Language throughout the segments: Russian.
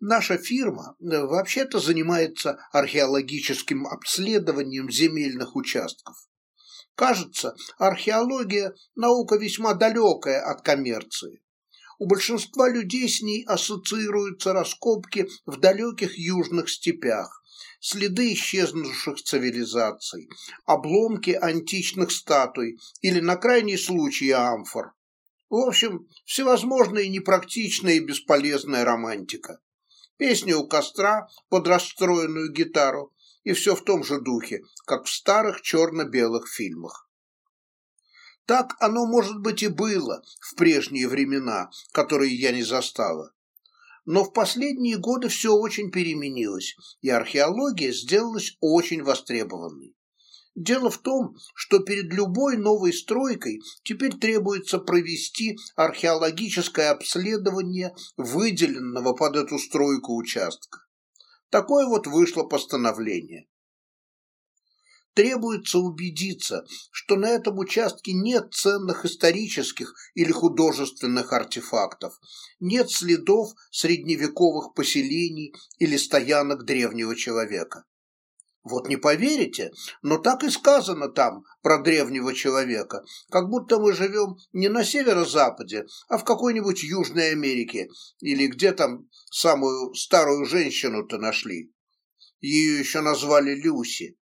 Наша фирма э, вообще-то занимается археологическим обследованием земельных участков. Кажется, археология – наука весьма далекая от коммерции. У большинства людей с ней ассоциируются раскопки в далеких южных степях, следы исчезнувших цивилизаций, обломки античных статуй или, на крайний случай, амфор. В общем, всевозможная непрактичная и бесполезная романтика. Песни у костра под расстроенную гитару и все в том же духе, как в старых черно-белых фильмах. Так оно, может быть, и было в прежние времена, которые я не застала. Но в последние годы все очень переменилось, и археология сделалась очень востребованной. Дело в том, что перед любой новой стройкой теперь требуется провести археологическое обследование выделенного под эту стройку участка. Такое вот вышло постановление. Требуется убедиться, что на этом участке нет ценных исторических или художественных артефактов, нет следов средневековых поселений или стоянок древнего человека. Вот не поверите, но так и сказано там про древнего человека, как будто мы живем не на северо-западе, а в какой-нибудь Южной Америке, или где там самую старую женщину-то нашли. Ее еще назвали Люси.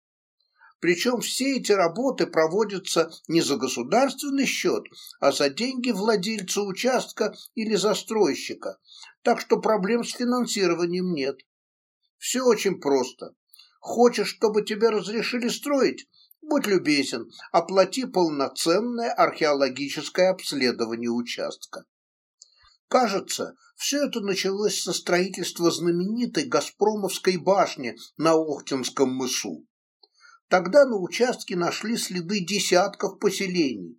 Причем все эти работы проводятся не за государственный счет, а за деньги владельца участка или застройщика, так что проблем с финансированием нет. Все очень просто. Хочешь, чтобы тебе разрешили строить? Будь любезен, оплати полноценное археологическое обследование участка. Кажется, все это началось со строительства знаменитой Газпромовской башни на Охтинском мысу. Тогда на участке нашли следы десятков поселений,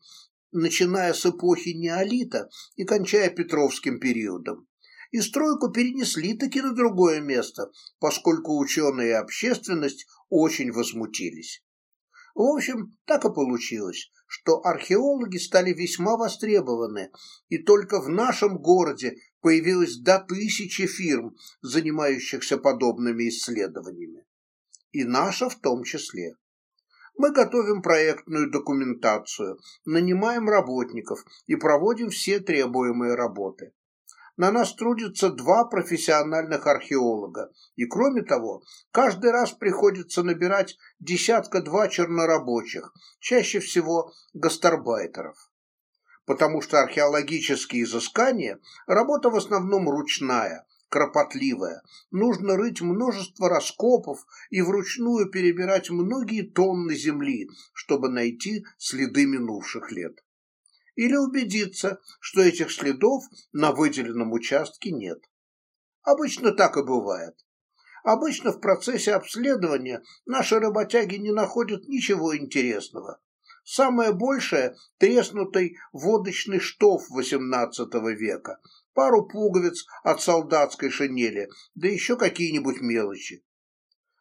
начиная с эпохи неолита и кончая Петровским периодом и стройку перенесли таки на другое место, поскольку ученые и общественность очень возмутились. В общем, так и получилось, что археологи стали весьма востребованы, и только в нашем городе появилось до тысячи фирм, занимающихся подобными исследованиями. И наша в том числе. Мы готовим проектную документацию, нанимаем работников и проводим все требуемые работы на нас трудятся два профессиональных археолога. И кроме того, каждый раз приходится набирать десятка-два чернорабочих, чаще всего гастарбайтеров. Потому что археологические изыскания – работа в основном ручная, кропотливая. Нужно рыть множество раскопов и вручную перебирать многие тонны земли, чтобы найти следы минувших лет или убедиться, что этих следов на выделенном участке нет. Обычно так и бывает. Обычно в процессе обследования наши работяги не находят ничего интересного. Самое большее – треснутый водочный штоф XVIII века, пару пуговиц от солдатской шинели, да еще какие-нибудь мелочи.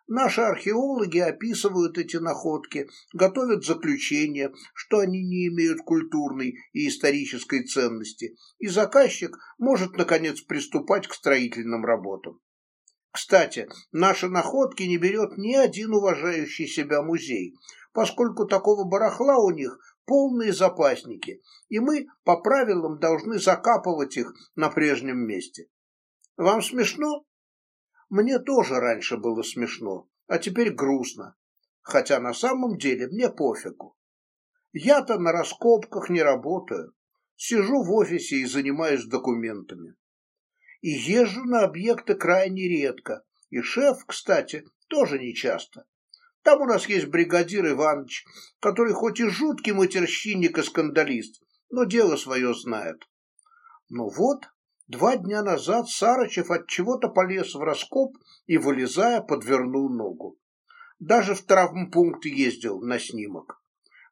Наши археологи описывают эти находки, готовят заключение, что они не имеют культурной и исторической ценности, и заказчик может, наконец, приступать к строительным работам. Кстати, наши находки не берет ни один уважающий себя музей, поскольку такого барахла у них полные запасники, и мы по правилам должны закапывать их на прежнем месте. Вам смешно? Мне тоже раньше было смешно, а теперь грустно. Хотя на самом деле мне пофигу. Я-то на раскопках не работаю. Сижу в офисе и занимаюсь документами. И езжу на объекты крайне редко. И шеф, кстати, тоже нечасто. Там у нас есть бригадир Иванович, который хоть и жуткий матерщинник и скандалист, но дело свое знает. Ну вот, Два дня назад Сарычев от чего-то полез в раскоп и, вылезая, подвернул ногу. Даже в травмпункт ездил на снимок.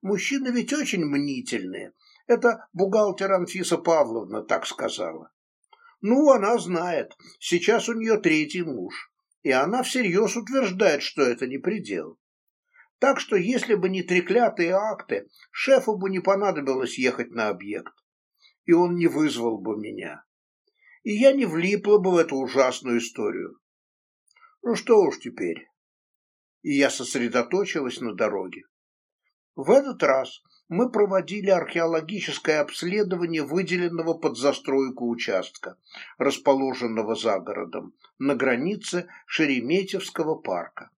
Мужчины ведь очень мнительные. Это бухгалтер Анфиса Павловна так сказала. Ну, она знает. Сейчас у нее третий муж. И она всерьез утверждает, что это не предел. Так что, если бы не треклятые акты, шефу бы не понадобилось ехать на объект. И он не вызвал бы меня и я не влипла бы в эту ужасную историю. Ну что уж теперь. И я сосредоточилась на дороге. В этот раз мы проводили археологическое обследование выделенного под застройку участка, расположенного за городом, на границе Шереметьевского парка.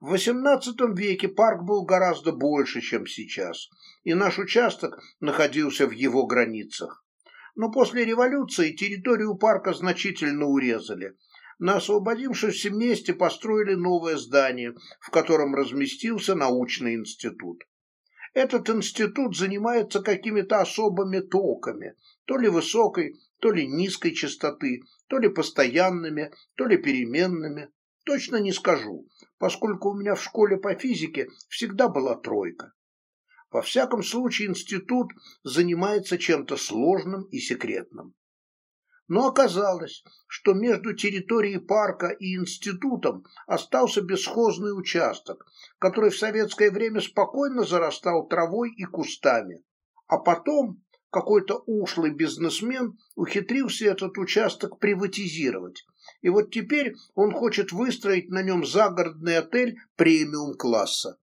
В XVIII веке парк был гораздо больше, чем сейчас, и наш участок находился в его границах но после революции территорию парка значительно урезали. На освободившемся месте построили новое здание, в котором разместился научный институт. Этот институт занимается какими-то особыми токами, то ли высокой, то ли низкой частоты, то ли постоянными, то ли переменными. Точно не скажу, поскольку у меня в школе по физике всегда была тройка. Во всяком случае, институт занимается чем-то сложным и секретным. Но оказалось, что между территорией парка и институтом остался бесхозный участок, который в советское время спокойно зарастал травой и кустами. А потом какой-то ушлый бизнесмен ухитрился этот участок приватизировать. И вот теперь он хочет выстроить на нем загородный отель премиум-класса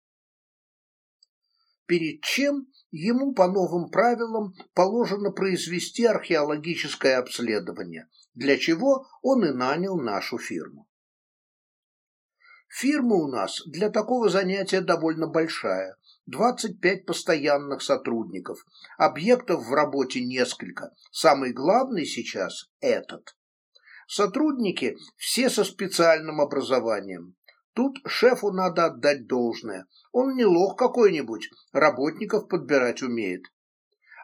перед чем ему по новым правилам положено произвести археологическое обследование, для чего он и нанял нашу фирму. Фирма у нас для такого занятия довольно большая. 25 постоянных сотрудников. Объектов в работе несколько. Самый главный сейчас этот. Сотрудники все со специальным образованием. Тут шефу надо отдать должное. Он не лох какой-нибудь, работников подбирать умеет.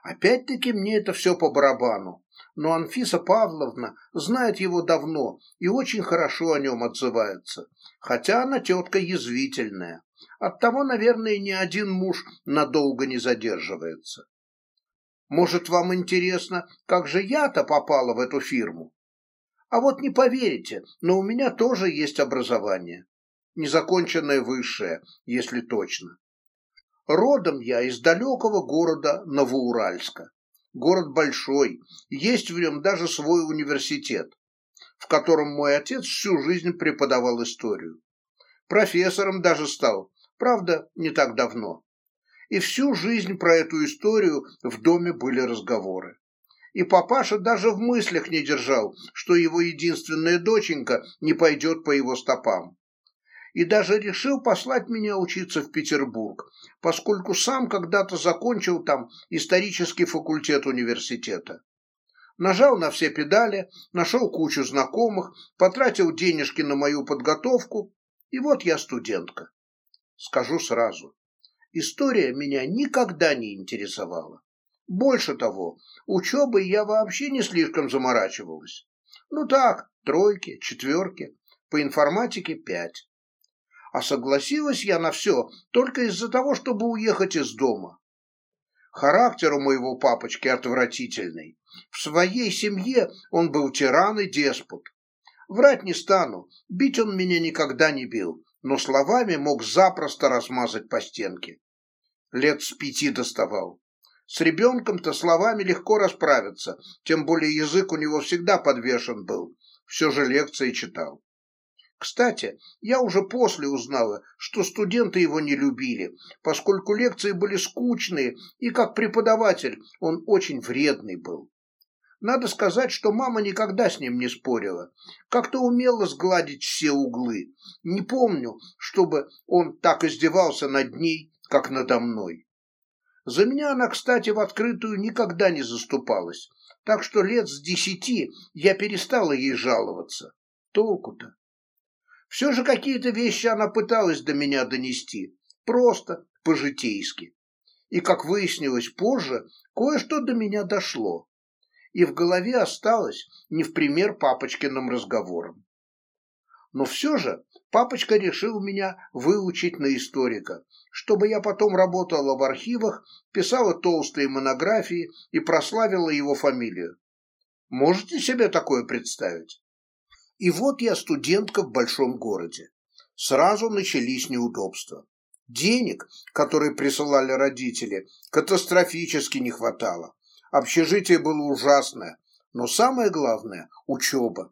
Опять-таки мне это все по барабану. Но Анфиса Павловна знает его давно и очень хорошо о нем отзывается. Хотя она тетка язвительная. Оттого, наверное, ни один муж надолго не задерживается. Может, вам интересно, как же я-то попала в эту фирму? А вот не поверите, но у меня тоже есть образование незаконченное высшее, если точно. Родом я из далекого города Новоуральска. Город большой, есть в нем даже свой университет, в котором мой отец всю жизнь преподавал историю. Профессором даже стал, правда, не так давно. И всю жизнь про эту историю в доме были разговоры. И папаша даже в мыслях не держал, что его единственная доченька не пойдет по его стопам и даже решил послать меня учиться в Петербург, поскольку сам когда-то закончил там исторический факультет университета. Нажал на все педали, нашел кучу знакомых, потратил денежки на мою подготовку, и вот я студентка. Скажу сразу, история меня никогда не интересовала. Больше того, учебой я вообще не слишком заморачивалась. Ну так, тройки, четверки, по информатике пять а согласилась я на все только из-за того, чтобы уехать из дома. Характер у моего папочки отвратительный. В своей семье он был тиран и деспот. Врать не стану, бить он меня никогда не бил, но словами мог запросто размазать по стенке. Лет с пяти доставал. С ребенком-то словами легко расправиться, тем более язык у него всегда подвешен был, все же лекции читал. Кстати, я уже после узнала, что студенты его не любили, поскольку лекции были скучные, и как преподаватель он очень вредный был. Надо сказать, что мама никогда с ним не спорила. Как-то умела сгладить все углы. Не помню, чтобы он так издевался над ней, как надо мной. За меня она, кстати, в открытую никогда не заступалась. Так что лет с десяти я перестала ей жаловаться. Толку-то? Все же какие-то вещи она пыталась до меня донести, просто, по-житейски. И, как выяснилось позже, кое-что до меня дошло. И в голове осталось не в пример папочкиным разговором. Но все же папочка решил меня выучить на историка, чтобы я потом работала в архивах, писала толстые монографии и прославила его фамилию. Можете себе такое представить? И вот я студентка в большом городе. Сразу начались неудобства. Денег, которые присылали родители, катастрофически не хватало. Общежитие было ужасное, но самое главное – учеба.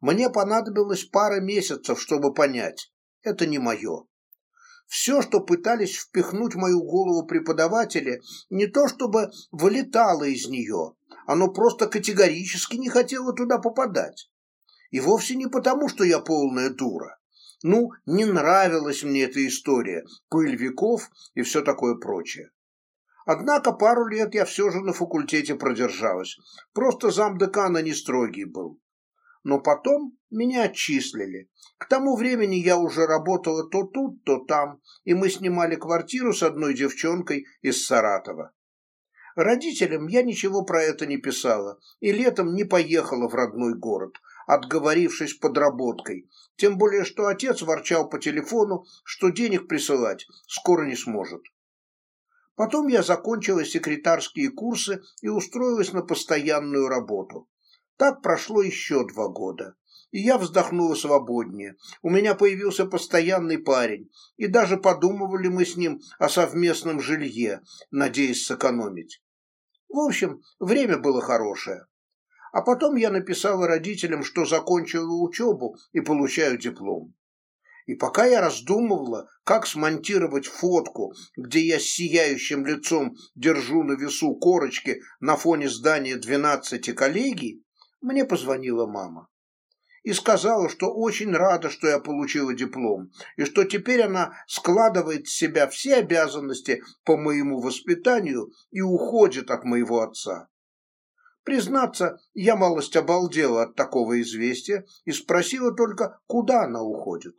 Мне понадобилось пара месяцев, чтобы понять – это не мое. Все, что пытались впихнуть в мою голову преподаватели, не то чтобы вылетало из нее, оно просто категорически не хотело туда попадать. И вовсе не потому, что я полная дура. Ну, не нравилась мне эта история, пыль веков и все такое прочее. Однако пару лет я все же на факультете продержалась. Просто замдекана не строгий был. Но потом меня отчислили. К тому времени я уже работала то тут, то там, и мы снимали квартиру с одной девчонкой из Саратова. Родителям я ничего про это не писала, и летом не поехала в родной город – отговорившись подработкой. Тем более, что отец ворчал по телефону, что денег присылать скоро не сможет. Потом я закончила секретарские курсы и устроилась на постоянную работу. Так прошло еще два года. И я вздохнула свободнее. У меня появился постоянный парень, и даже подумывали мы с ним о совместном жилье, надеясь сэкономить. В общем, время было хорошее. А потом я написала родителям, что закончила учебу и получаю диплом. И пока я раздумывала, как смонтировать фотку, где я с сияющим лицом держу на весу корочки на фоне здания 12 коллегий, мне позвонила мама. И сказала, что очень рада, что я получила диплом, и что теперь она складывает в себя все обязанности по моему воспитанию и уходит от моего отца. Признаться, я малость обалдела от такого известия и спросила только, куда она уходит.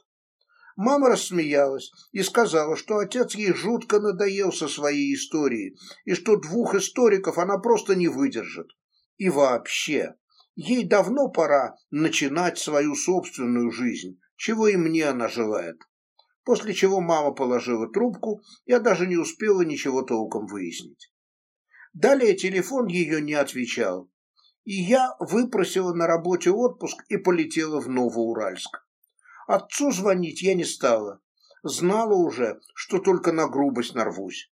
Мама рассмеялась и сказала, что отец ей жутко надоел со своей историей и что двух историков она просто не выдержит. И вообще, ей давно пора начинать свою собственную жизнь, чего и мне она желает. После чего мама положила трубку, я даже не успела ничего толком выяснить. Далее телефон ее не отвечал. И я выпросила на работе отпуск и полетела в Новоуральск. Отцу звонить я не стала. Знала уже, что только на грубость нарвусь.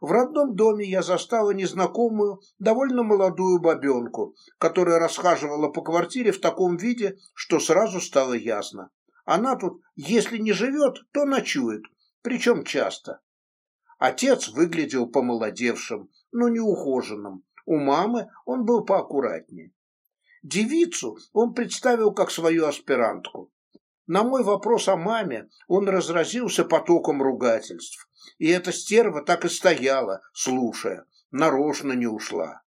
В родном доме я застала незнакомую, довольно молодую бабенку, которая расхаживала по квартире в таком виде, что сразу стало ясно. Она тут, если не живет, то ночует, причем часто. Отец выглядел помолодевшим, но неухоженным. У мамы он был поаккуратнее. Девицу он представил как свою аспирантку. На мой вопрос о маме он разразился потоком ругательств. И эта стерва так и стояла, слушая, нарочно не ушла.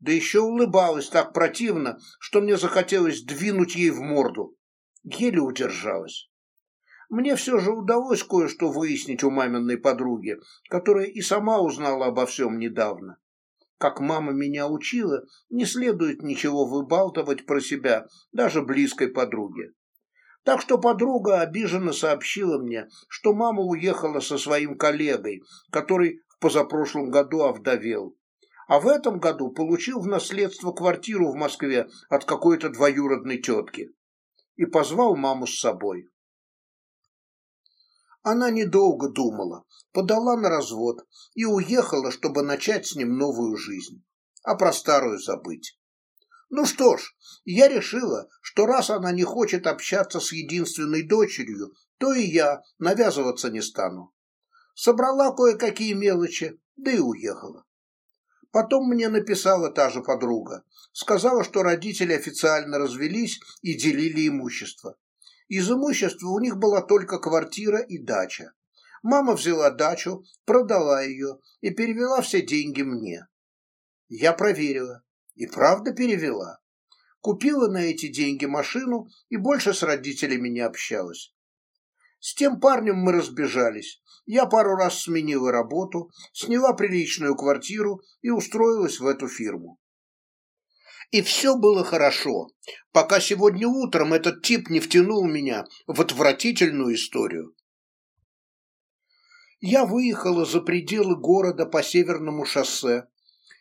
Да еще улыбалась так противно, что мне захотелось двинуть ей в морду. Еле удержалась. Мне все же удалось кое-что выяснить у маминой подруги, которая и сама узнала обо всем недавно. Как мама меня учила, не следует ничего выбалтывать про себя, даже близкой подруге. Так что подруга обиженно сообщила мне, что мама уехала со своим коллегой, который в позапрошлом году овдовел. А в этом году получил в наследство квартиру в Москве от какой-то двоюродной тетки. И позвал маму с собой. Она недолго думала, подала на развод и уехала, чтобы начать с ним новую жизнь, а про старую забыть. Ну что ж, я решила, что раз она не хочет общаться с единственной дочерью, то и я навязываться не стану. Собрала кое-какие мелочи, да и уехала. Потом мне написала та же подруга. Сказала, что родители официально развелись и делили имущество. Из имущества у них была только квартира и дача. Мама взяла дачу, продала ее и перевела все деньги мне. Я проверила. И правда перевела. Купила на эти деньги машину и больше с родителями не общалась. С тем парнем мы разбежались. Я пару раз сменила работу, сняла приличную квартиру и устроилась в эту фирму. И все было хорошо, пока сегодня утром этот тип не втянул меня в отвратительную историю. Я выехала за пределы города по северному шоссе,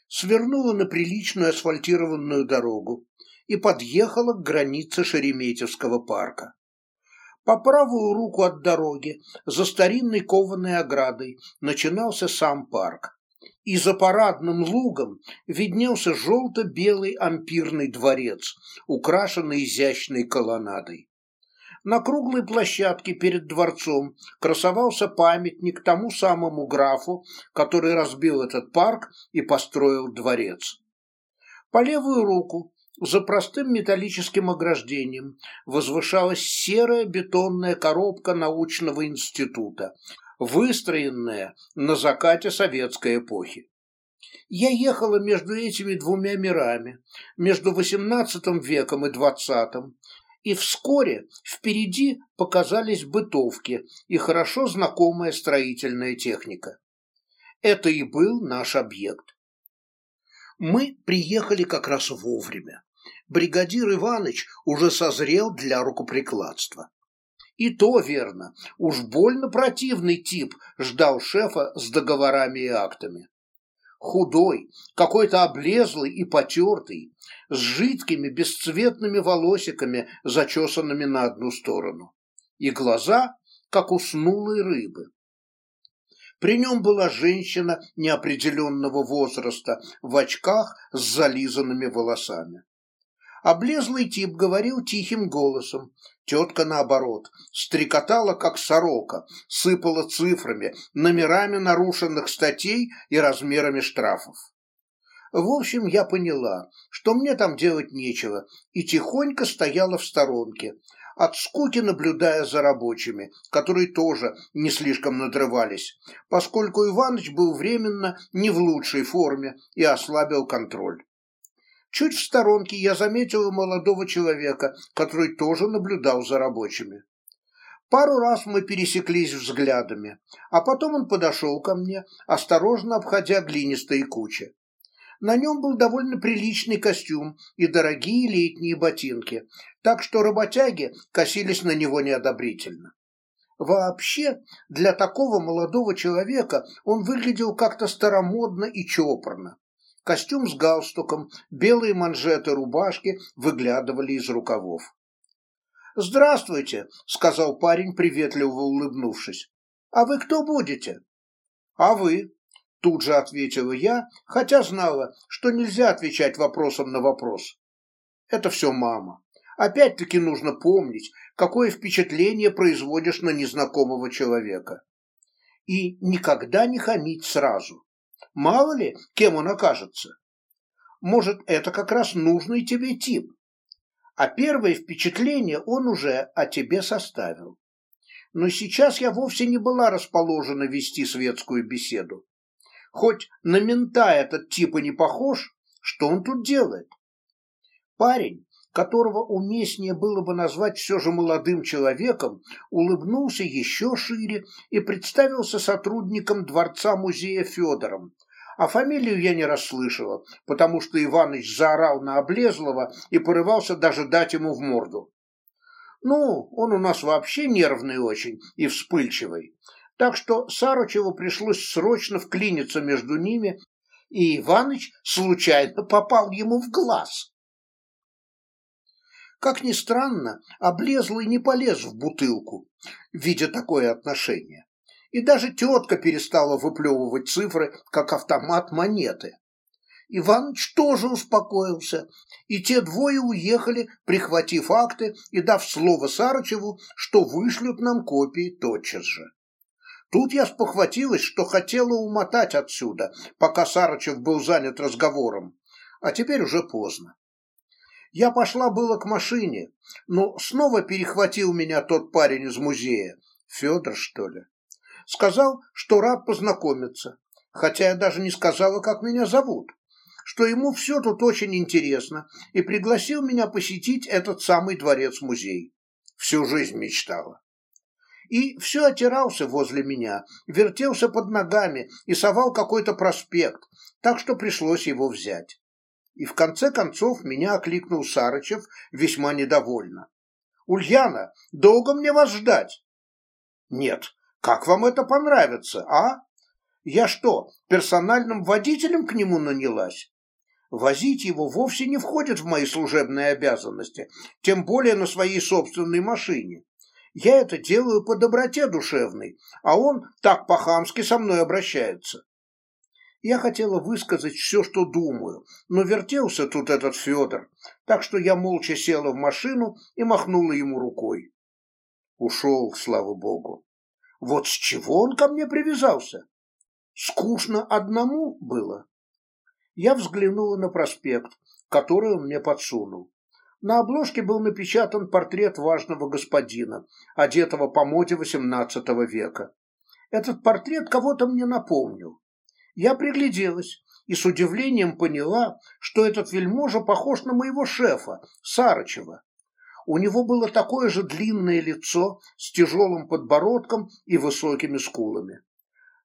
свернула на приличную асфальтированную дорогу и подъехала к границе Шереметьевского парка. По правую руку от дороги, за старинной кованой оградой, начинался сам парк и за парадным лугом виднелся желто-белый ампирный дворец, украшенный изящной колоннадой. На круглой площадке перед дворцом красовался памятник тому самому графу, который разбил этот парк и построил дворец. По левую руку, за простым металлическим ограждением, возвышалась серая бетонная коробка научного института – выстроенная на закате советской эпохи. Я ехала между этими двумя мирами, между XVIII веком и XX, и вскоре впереди показались бытовки и хорошо знакомая строительная техника. Это и был наш объект. Мы приехали как раз вовремя. Бригадир Иваныч уже созрел для рукоприкладства. И то верно, уж больно противный тип ждал шефа с договорами и актами. Худой, какой-то облезлый и потертый, с жидкими бесцветными волосиками, зачесанными на одну сторону. И глаза, как уснулые рыбы. При нем была женщина неопределенного возраста, в очках с зализанными волосами. Облезлый тип говорил тихим голосом, Тетка, наоборот, стрекотала, как сорока, сыпала цифрами, номерами нарушенных статей и размерами штрафов. В общем, я поняла, что мне там делать нечего, и тихонько стояла в сторонке, от скуки наблюдая за рабочими, которые тоже не слишком надрывались, поскольку Иваныч был временно не в лучшей форме и ослабил контроль. Чуть в сторонке я заметил молодого человека, который тоже наблюдал за рабочими. Пару раз мы пересеклись взглядами, а потом он подошел ко мне, осторожно обходя глинистые кучи. На нем был довольно приличный костюм и дорогие летние ботинки, так что работяги косились на него неодобрительно. Вообще, для такого молодого человека он выглядел как-то старомодно и чопорно. Костюм с галстуком, белые манжеты рубашки выглядывали из рукавов. «Здравствуйте», — сказал парень, приветливо улыбнувшись. «А вы кто будете?» «А вы?» — тут же ответила я, хотя знала, что нельзя отвечать вопросом на вопрос. «Это все мама. Опять-таки нужно помнить, какое впечатление производишь на незнакомого человека. И никогда не хамить сразу. Мало ли, кем он окажется. Может, это как раз нужный тебе тип. А первое впечатление он уже о тебе составил. Но сейчас я вовсе не была расположена вести светскую беседу. Хоть на мента этот тип и не похож, что он тут делает? Парень, которого уместнее было бы назвать все же молодым человеком, улыбнулся еще шире и представился сотрудником Дворца-музея Федором, а фамилию я не расслышала, потому что Иваныч заорал на облезлого и порывался даже дать ему в морду. Ну, он у нас вообще нервный очень и вспыльчивый, так что Сарычеву пришлось срочно вклиниться между ними, и Иваныч случайно попал ему в глаз. Как ни странно, облезлый не полез в бутылку, видя такое отношение. И даже тетка перестала выплевывать цифры, как автомат монеты. Иваныч тоже успокоился, и те двое уехали, прихватив акты и дав слово Сарычеву, что вышлют нам копии тотчас же. Тут я спохватилась, что хотела умотать отсюда, пока Сарычев был занят разговором, а теперь уже поздно. Я пошла было к машине, но снова перехватил меня тот парень из музея, Федор, что ли. Сказал, что рад познакомиться, хотя я даже не сказала, как меня зовут, что ему все тут очень интересно, и пригласил меня посетить этот самый дворец-музей. Всю жизнь мечтала. И все отирался возле меня, вертелся под ногами и совал какой-то проспект, так что пришлось его взять. И в конце концов меня окликнул Сарычев весьма недовольно. «Ульяна, долго мне вас ждать?» «Нет, как вам это понравится, а? Я что, персональным водителем к нему нанялась? Возить его вовсе не входит в мои служебные обязанности, тем более на своей собственной машине. Я это делаю по доброте душевной, а он так по-хамски со мной обращается. Я хотела высказать все, что думаю, но вертелся тут этот Федор, так что я молча села в машину и махнула ему рукой. Ушел, слава богу. Вот с чего он ко мне привязался? Скучно одному было. Я взглянула на проспект, который он мне подсунул. На обложке был напечатан портрет важного господина, одетого по моде XVIII века. Этот портрет кого-то мне напомнил. Я пригляделась и с удивлением поняла, что этот вельможа похож на моего шефа, Сарычева. У него было такое же длинное лицо с тяжелым подбородком и высокими скулами.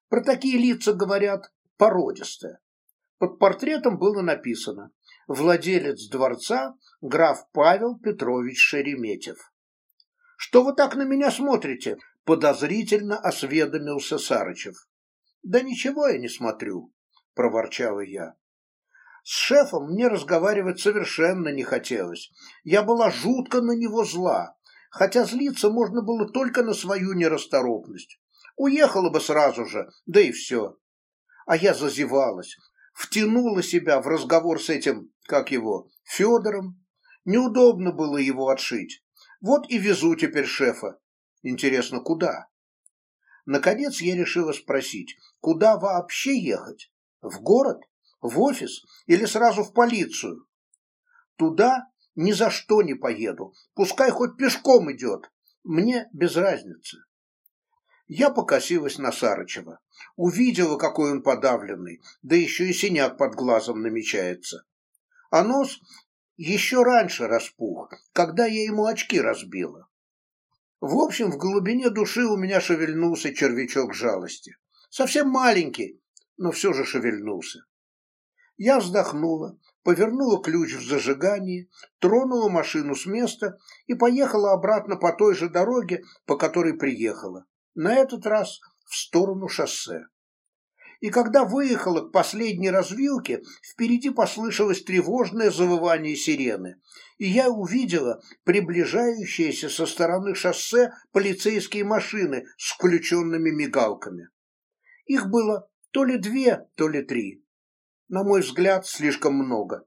Про такие лица говорят породистые. Под портретом было написано «Владелец дворца граф Павел Петрович Шереметьев». «Что вы так на меня смотрите?» – подозрительно осведомился Сарычев. «Да ничего я не смотрю», – проворчала я. С шефом мне разговаривать совершенно не хотелось. Я была жутко на него зла, хотя злиться можно было только на свою нерасторопность. Уехала бы сразу же, да и все. А я зазевалась, втянула себя в разговор с этим, как его, Федором. Неудобно было его отшить. Вот и везу теперь шефа. Интересно, куда? Наконец я решила спросить, куда вообще ехать? В город? В офис или сразу в полицию? Туда ни за что не поеду. Пускай хоть пешком идет. Мне без разницы. Я покосилась на Сарычева. Увидела, какой он подавленный, да еще и синяк под глазом намечается. А нос еще раньше распух, когда я ему очки разбила. В общем, в глубине души у меня шевельнулся червячок жалости. Совсем маленький, но все же шевельнулся. Я вздохнула, повернула ключ в зажигании, тронула машину с места и поехала обратно по той же дороге, по которой приехала, на этот раз в сторону шоссе. И когда выехала к последней развилке, впереди послышалось тревожное завывание сирены, и я увидела приближающиеся со стороны шоссе полицейские машины с включенными мигалками. Их было то ли две, то ли три. На мой взгляд, слишком много.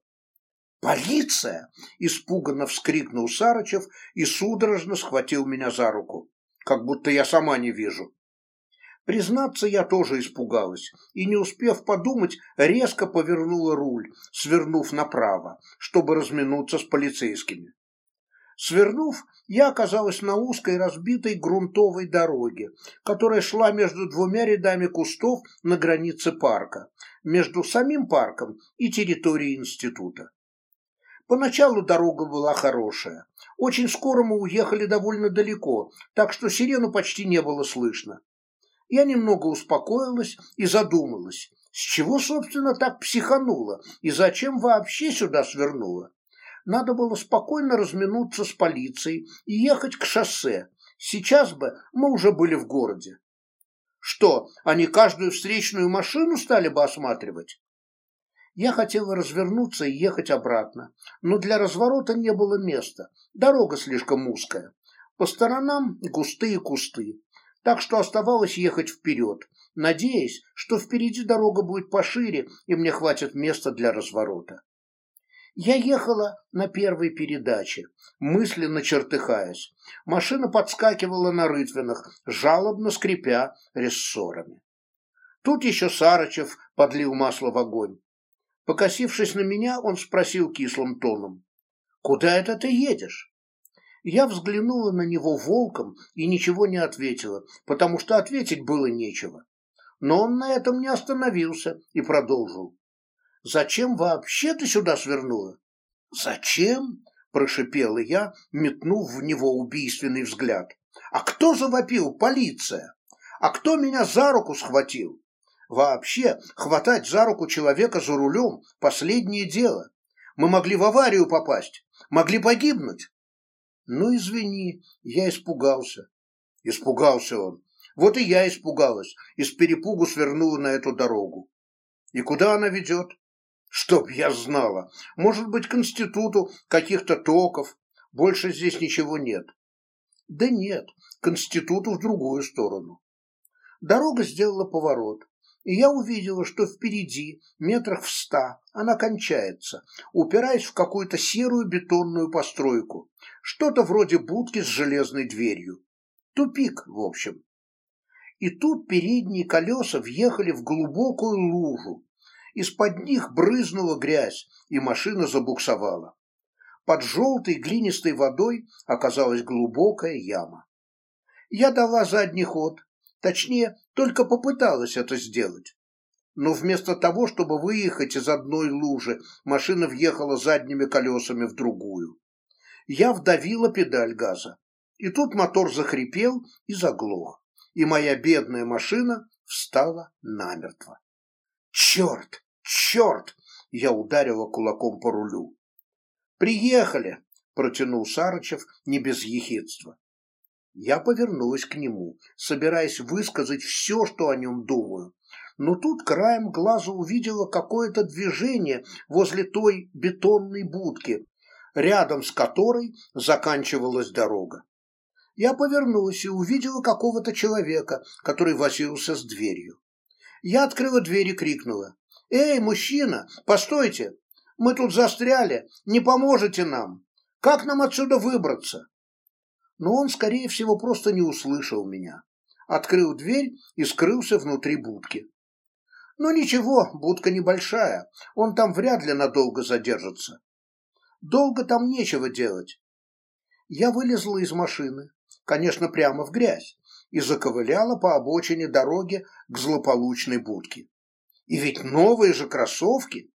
«Полиция!» – испуганно вскрикнул Сарычев и судорожно схватил меня за руку, как будто я сама не вижу. Признаться, я тоже испугалась и, не успев подумать, резко повернула руль, свернув направо, чтобы разминуться с полицейскими. Свернув, я оказалась на узкой разбитой грунтовой дороге, которая шла между двумя рядами кустов на границе парка, между самим парком и территорией института. Поначалу дорога была хорошая. Очень скоро мы уехали довольно далеко, так что сирену почти не было слышно. Я немного успокоилась и задумалась, с чего, собственно, так психанула и зачем вообще сюда свернула. Надо было спокойно разминуться с полицией и ехать к шоссе. Сейчас бы мы уже были в городе. Что, они каждую встречную машину стали бы осматривать? Я хотела развернуться и ехать обратно, но для разворота не было места. Дорога слишком узкая. По сторонам густые кусты, так что оставалось ехать вперед, надеясь, что впереди дорога будет пошире и мне хватит места для разворота. Я ехала на первой передаче, мысленно чертыхаясь. Машина подскакивала на рытвинах, жалобно скрипя рессорами. Тут еще Сарычев подлил масло в огонь. Покосившись на меня, он спросил кислым тоном. «Куда это ты едешь?» Я взглянула на него волком и ничего не ответила, потому что ответить было нечего. Но он на этом не остановился и продолжил. Зачем вообще ты сюда свернула? Зачем? Прошипела я, метнув в него убийственный взгляд. А кто завопил? Полиция. А кто меня за руку схватил? Вообще, хватать за руку человека за рулем – последнее дело. Мы могли в аварию попасть, могли погибнуть. Ну, извини, я испугался. Испугался он. Вот и я испугалась, из перепугу свернула на эту дорогу. И куда она ведет? Чтоб я знала. Может быть, к институту каких-то токов. Больше здесь ничего нет. Да нет, к институту в другую сторону. Дорога сделала поворот, и я увидела, что впереди, метрах в ста, она кончается, упираясь в какую-то серую бетонную постройку, что-то вроде будки с железной дверью. Тупик, в общем. И тут передние колеса въехали в глубокую лужу, из-под них брызнула грязь, и машина забуксовала. Под желтой глинистой водой оказалась глубокая яма. Я дала задний ход, точнее, только попыталась это сделать. Но вместо того, чтобы выехать из одной лужи, машина въехала задними колесами в другую. Я вдавила педаль газа. И тут мотор захрипел и заглох, и моя бедная машина встала намертво. «Черт! Черт!» — я ударила кулаком по рулю. «Приехали!» — протянул Сарычев не без ехидства. Я повернулась к нему, собираясь высказать все, что о нем думаю. Но тут краем глаза увидела какое-то движение возле той бетонной будки, рядом с которой заканчивалась дорога. Я повернулась и увидела какого-то человека, который возился с дверью. Я открыла дверь и крикнула. «Эй, мужчина, постойте! Мы тут застряли, не поможете нам! Как нам отсюда выбраться?» Но он, скорее всего, просто не услышал меня. Открыл дверь и скрылся внутри будки. Но ничего, будка небольшая, он там вряд ли надолго задержится. Долго там нечего делать. Я вылезла из машины, конечно, прямо в грязь и заковыляла по обочине дороги к злополучной будке. И ведь новые же кроссовки!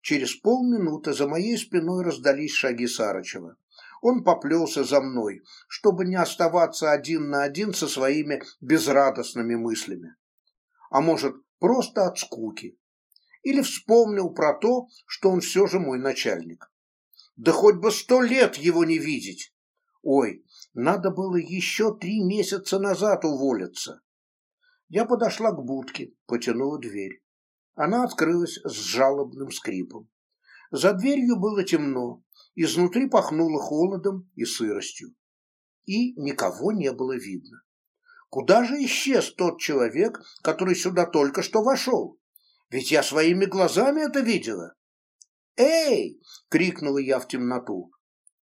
Через полминуты за моей спиной раздались шаги Сарычева. Он поплелся за мной, чтобы не оставаться один на один со своими безрадостными мыслями. А может, просто от скуки. Или вспомнил про то, что он все же мой начальник. Да хоть бы сто лет его не видеть! Ой, надо было еще три месяца назад уволиться. Я подошла к будке, потянула дверь. Она открылась с жалобным скрипом. За дверью было темно, изнутри пахнуло холодом и сыростью. И никого не было видно. Куда же исчез тот человек, который сюда только что вошел? Ведь я своими глазами это видела. «Эй!» — крикнула я в темноту.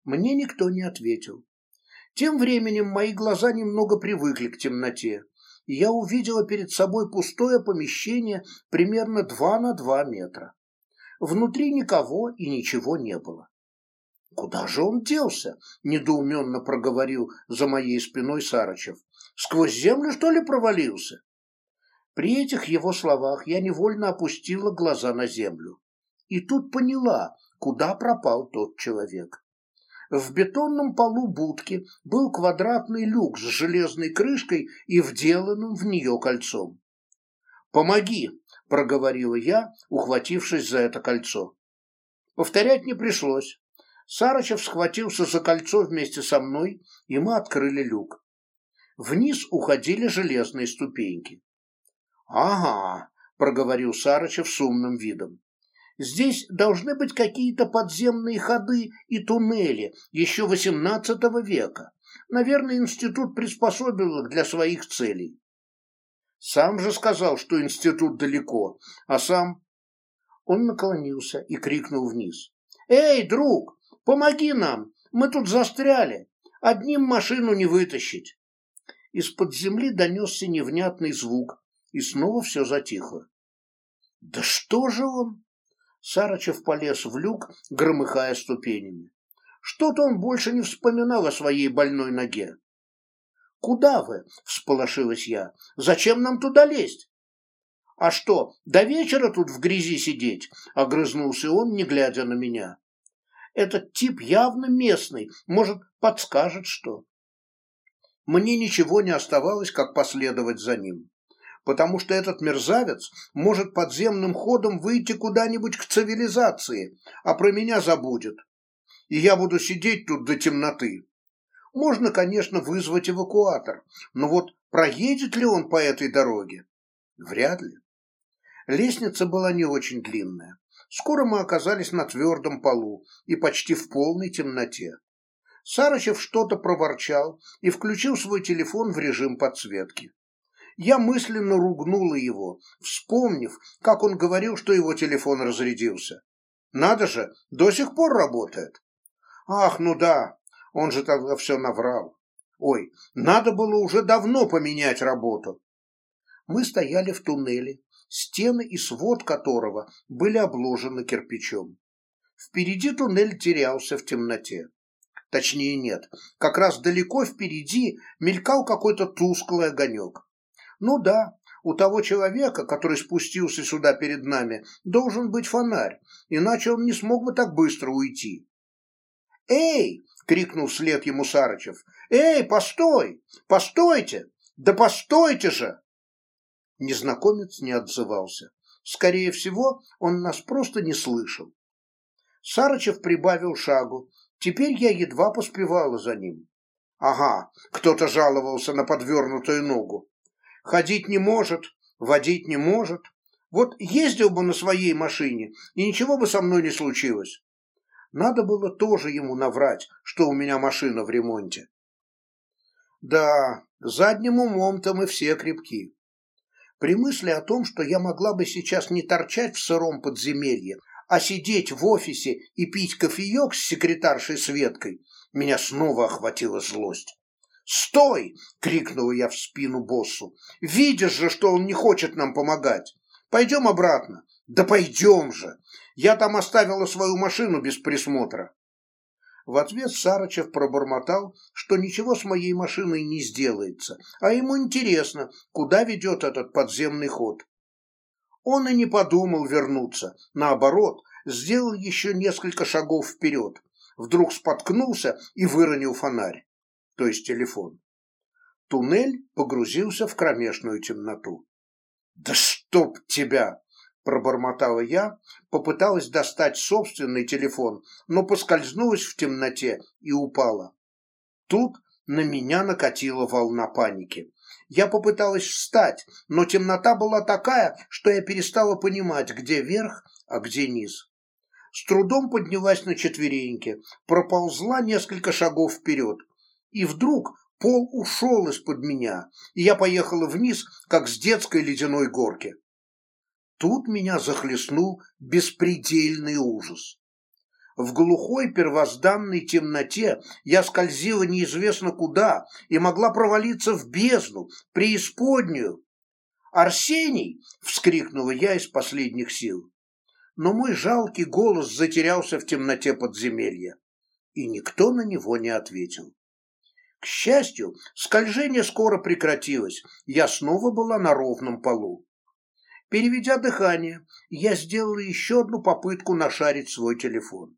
Мне никто не ответил. Тем временем мои глаза немного привыкли к темноте, и я увидела перед собой пустое помещение примерно 2 на 2 метра. Внутри никого и ничего не было. «Куда же он делся?» – недоуменно проговорил за моей спиной Сарычев. «Сквозь землю, что ли, провалился?» При этих его словах я невольно опустила глаза на землю. И тут поняла, куда пропал тот человек. В бетонном полу будки был квадратный люк с железной крышкой и вделанным в нее кольцом. «Помоги!» – проговорила я, ухватившись за это кольцо. Повторять не пришлось. Сарычев схватился за кольцо вместе со мной, и мы открыли люк. Вниз уходили железные ступеньки. «Ага», — проговорил Сарычев с умным видом. Здесь должны быть какие-то подземные ходы и туннели еще XVIII века. Наверное, институт приспособил их для своих целей. Сам же сказал, что институт далеко, а сам... Он наклонился и крикнул вниз. «Эй, друг, помоги нам! Мы тут застряли! Одним машину не вытащить!» Из-под земли донесся невнятный звук, и снова все затихло. «Да что же он?» Сарычев полез в люк, громыхая ступенями. Что-то он больше не вспоминал о своей больной ноге. «Куда вы?» — всполошилась я. «Зачем нам туда лезть?» «А что, до вечера тут в грязи сидеть?» — огрызнулся он, не глядя на меня. «Этот тип явно местный, может, подскажет что». Мне ничего не оставалось, как последовать за ним потому что этот мерзавец может подземным ходом выйти куда-нибудь к цивилизации, а про меня забудет. И я буду сидеть тут до темноты. Можно, конечно, вызвать эвакуатор, но вот проедет ли он по этой дороге? Вряд ли. Лестница была не очень длинная. Скоро мы оказались на твердом полу и почти в полной темноте. Сарычев что-то проворчал и включил свой телефон в режим подсветки. Я мысленно ругнула его, вспомнив, как он говорил, что его телефон разрядился. Надо же, до сих пор работает. Ах, ну да, он же тогда все наврал. Ой, надо было уже давно поменять работу. Мы стояли в туннеле, стены и свод которого были обложены кирпичом. Впереди туннель терялся в темноте. Точнее, нет, как раз далеко впереди мелькал какой-то тусклый огонек. Ну да, у того человека, который спустился сюда перед нами, должен быть фонарь, иначе он не смог бы так быстро уйти. «Эй!» — крикнул вслед ему Сарычев. «Эй, постой! Постойте! Да постойте же!» Незнакомец не отзывался. Скорее всего, он нас просто не слышал. Сарычев прибавил шагу. Теперь я едва поспевала за ним. Ага, кто-то жаловался на подвернутую ногу. Ходить не может, водить не может. Вот ездил бы на своей машине, и ничего бы со мной не случилось. Надо было тоже ему наврать, что у меня машина в ремонте. Да, задним умом-то мы все крепки. При мысли о том, что я могла бы сейчас не торчать в сыром подземелье, а сидеть в офисе и пить кофеек с секретаршей Светкой, меня снова охватила злость. «Стой!» — крикнул я в спину боссу. «Видишь же, что он не хочет нам помогать. Пойдем обратно». «Да пойдем же! Я там оставила свою машину без присмотра». В ответ Сарычев пробормотал, что ничего с моей машиной не сделается, а ему интересно, куда ведет этот подземный ход. Он и не подумал вернуться, наоборот, сделал еще несколько шагов вперед, вдруг споткнулся и выронил фонарь то есть телефон. Туннель погрузился в кромешную темноту. «Да чтоб тебя!» – пробормотала я, попыталась достать собственный телефон, но поскользнулась в темноте и упала. Тут на меня накатила волна паники. Я попыталась встать, но темнота была такая, что я перестала понимать, где верх, а где низ. С трудом поднялась на четвереньки, проползла несколько шагов вперед и вдруг пол ушел из-под меня, и я поехала вниз, как с детской ледяной горки. Тут меня захлестнул беспредельный ужас. В глухой первозданной темноте я скользила неизвестно куда и могла провалиться в бездну, преисподнюю. «Арсений!» — вскрикнула я из последних сил. Но мой жалкий голос затерялся в темноте подземелья, и никто на него не ответил. К счастью, скольжение скоро прекратилось, я снова была на ровном полу. Переведя дыхание, я сделала еще одну попытку нашарить свой телефон.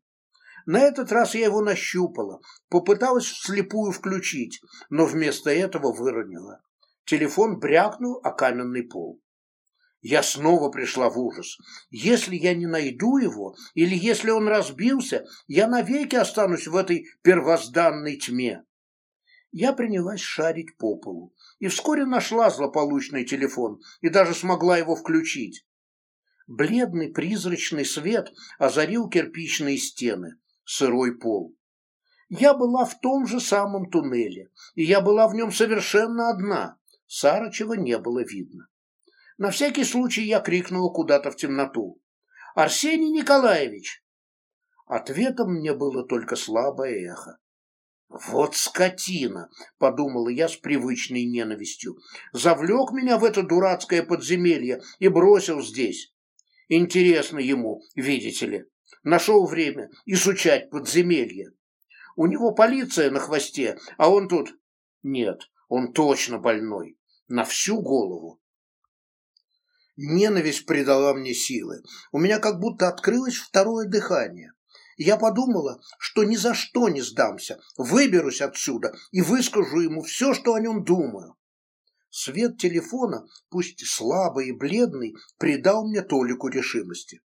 На этот раз я его нащупала, попыталась вслепую включить, но вместо этого выронила. Телефон брякнул о каменный пол. Я снова пришла в ужас. Если я не найду его, или если он разбился, я навеки останусь в этой первозданной тьме. Я принялась шарить по полу и вскоре нашла злополучный телефон и даже смогла его включить. Бледный призрачный свет озарил кирпичные стены, сырой пол. Я была в том же самом туннеле, и я была в нем совершенно одна. Сарычева не было видно. На всякий случай я крикнула куда-то в темноту. «Арсений Николаевич!» Ответом мне было только слабое эхо. «Вот скотина!» — подумала я с привычной ненавистью. «Завлек меня в это дурацкое подземелье и бросил здесь. Интересно ему, видите ли. Нашел время изучать подземелье. У него полиция на хвосте, а он тут... Нет, он точно больной. На всю голову». Ненависть придала мне силы. У меня как будто открылось второе дыхание. Я подумала, что ни за что не сдамся, выберусь отсюда и выскажу ему все, что о нем думаю. Свет телефона, пусть слабый и бледный, придал мне толику решимости.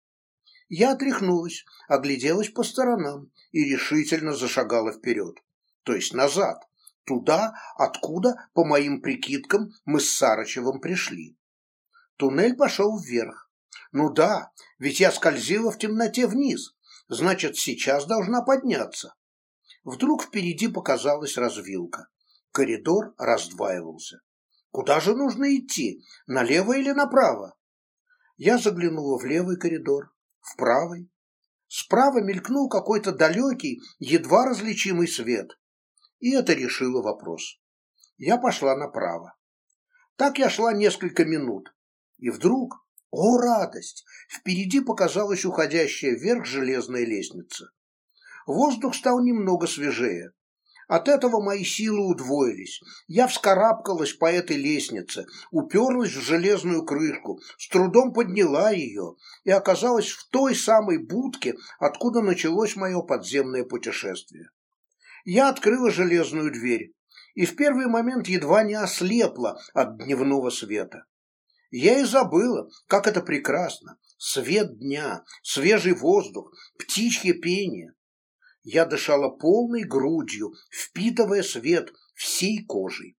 Я отряхнулась, огляделась по сторонам и решительно зашагала вперед, то есть назад, туда, откуда, по моим прикидкам, мы с Сарычевым пришли. Туннель пошел вверх. Ну да, ведь я скользила в темноте вниз, Значит, сейчас должна подняться. Вдруг впереди показалась развилка. Коридор раздваивался. Куда же нужно идти? Налево или направо? Я заглянула в левый коридор, в правый. Справа мелькнул какой-то далекий, едва различимый свет. И это решило вопрос. Я пошла направо. Так я шла несколько минут. И вдруг о, радость! Впереди показалась уходящая вверх железная лестница. Воздух стал немного свежее. От этого мои силы удвоились. Я вскарабкалась по этой лестнице, уперлась в железную крышку, с трудом подняла ее и оказалась в той самой будке, откуда началось мое подземное путешествие. Я открыла железную дверь и в первый момент едва не ослепла от дневного света. Я и забыла, как это прекрасно. Свет дня, свежий воздух, птичье пение. Я дышала полной грудью, впитывая свет всей кожей.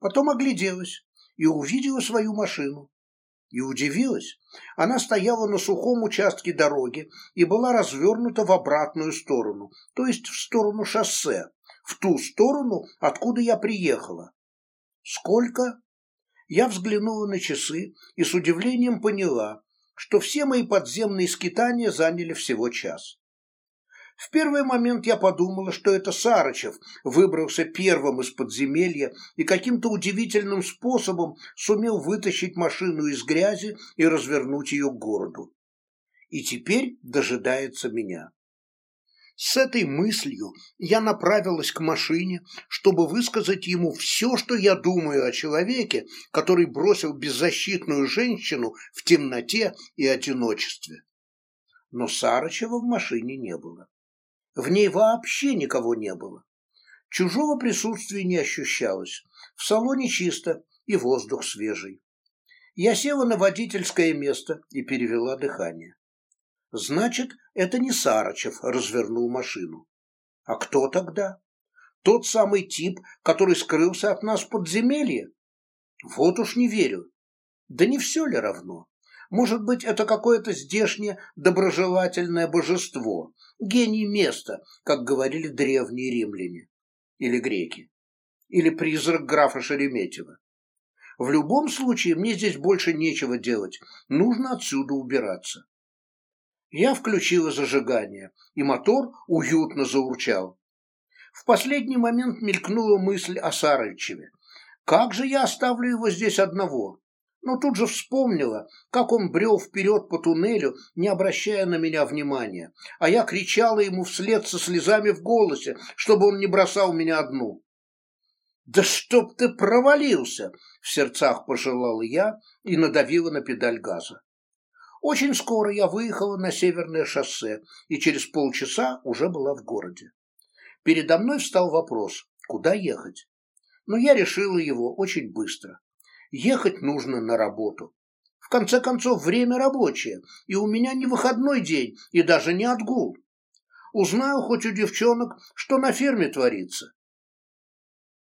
Потом огляделась и увидела свою машину. И удивилась. Она стояла на сухом участке дороги и была развернута в обратную сторону, то есть в сторону шоссе, в ту сторону, откуда я приехала. Сколько? Я взглянула на часы и с удивлением поняла, что все мои подземные скитания заняли всего час. В первый момент я подумала, что это Сарычев выбрался первым из подземелья и каким-то удивительным способом сумел вытащить машину из грязи и развернуть ее к городу. И теперь дожидается меня. С этой мыслью я направилась к машине, чтобы высказать ему все, что я думаю о человеке, который бросил беззащитную женщину в темноте и одиночестве. Но Сарычева в машине не было. В ней вообще никого не было. Чужого присутствия не ощущалось. В салоне чисто и воздух свежий. Я села на водительское место и перевела дыхание. Значит, это не Сарычев развернул машину. А кто тогда? Тот самый тип, который скрылся от нас в подземелье? Вот уж не верю. Да не все ли равно? Может быть, это какое-то здешнее доброжелательное божество, гений места, как говорили древние римляне или греки, или призрак графа Шереметьева. В любом случае, мне здесь больше нечего делать, нужно отсюда убираться. Я включила зажигание, и мотор уютно заурчал. В последний момент мелькнула мысль о Сарычеве. Как же я оставлю его здесь одного? Но тут же вспомнила, как он брел вперед по туннелю, не обращая на меня внимания, а я кричала ему вслед со слезами в голосе, чтобы он не бросал меня одну. «Да чтоб ты провалился!» — в сердцах пожелала я и надавила на педаль газа. Очень скоро я выехала на северное шоссе и через полчаса уже была в городе. Передо мной встал вопрос, куда ехать? Но я решила его очень быстро. Ехать нужно на работу. В конце концов, время рабочее, и у меня не выходной день, и даже не отгул. Узнаю хоть у девчонок, что на ферме творится.